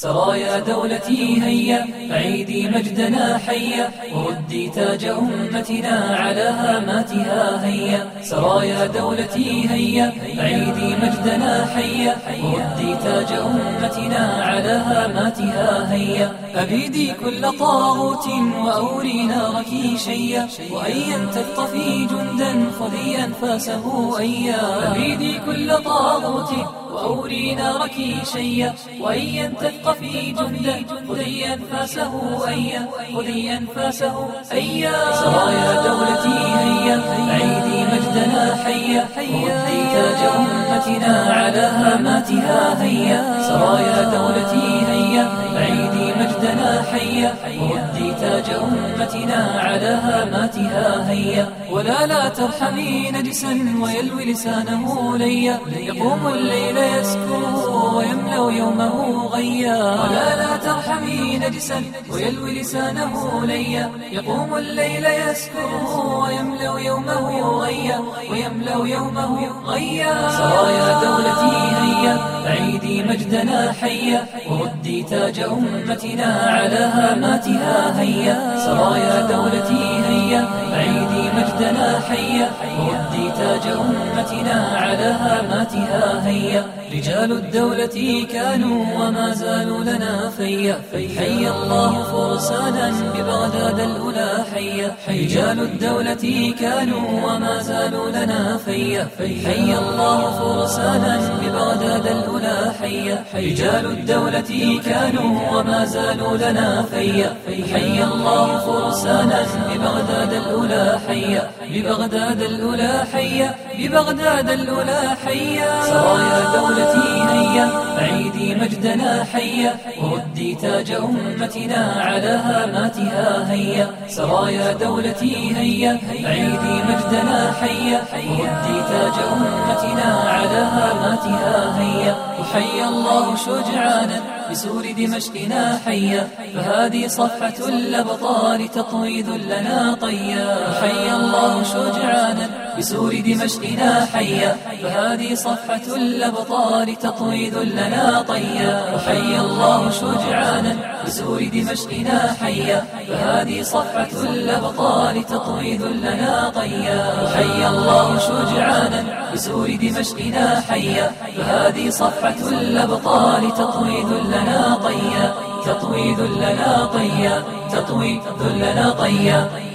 سرايا دولتي هيا عيدي مجدنا حيا وردي تاج أمتنا على هاماتها هيا. سرايا دولتي هيا عيدي مجدنا حيا وردي تاج أمتنا على هاماتها هيا. أبيدي كل طاغوت وأوري نارك شيا وأيا تخطفي جندا خذي أنفاسه أيا. أبيدي كل طاغوت وأوري نارك شيا وأيا تثقفي جندا خذي أنفاسه أيا خذي أنفاسه أيا سرايا دولتي هيا عيدي مجدنا حيا وردي تاج أمتنا على هاماتها هيا. سرايا دولتي حيا وردي تاج أمتنا على هاماتها هيا. ولا لا ترحمي نجسا ويلوي لسانه ليا. يقوم الليل يسكو ويملأ يومه غيا. ولا لا ترحمي نجسا ويلوي لسانه ليا. يقوم الليل يسكو ويملأ يومه غيا. ويملأ يومه غيا. سرايا دولتي هيا. عيدي مجدنا حيا وردي تاج أمتنا على هاماتها هيا. سرايا دولتي هيا عيدي مجدنا حيا وردي تاج أمتنا على هاماتها هيا. رجال الدولة كانوا وما زالوا لنا فيا. حي الله فرسانا ببغداد الأولى حيا. رجال الدولة كانوا وما زالوا لنا فيا. حي الله فرسانا ببغداد حيا رجال الدولة كانوا وما زالوا لنا فيا. حي الله فرسانا ببغداد الأولى حيا. ببغداد الأولى حيا. ببغداد الأولى حيا. سرايا دولتي هيا. مجدنا حيا وردي تاج أمتنا على هاماتها هيا. سرايا دولتي هيا عيدي مجدنا حيا وردي تاج أمتنا على هاماتها هيا. وحي الله شجعانا بسور دمشقنا حيا فهذه صفحة الأبطال تطوي ذلنا طيا. وحي الله شجعانا بسور دمشقنا حيا فهذه صفحة الأبطال تطوي ذلنا طيا. وحي الله شجعانا بسور دمشقنا حيا فهذه صفحة الأبطال تطوي ذلنا طيا. وحي الله شجعانا بسور دمشقنا حيا فهذه صفحة الأبطال تطوي ذلنا طيا. تطوي ذلنا طيا تطوي ذلنا طيا.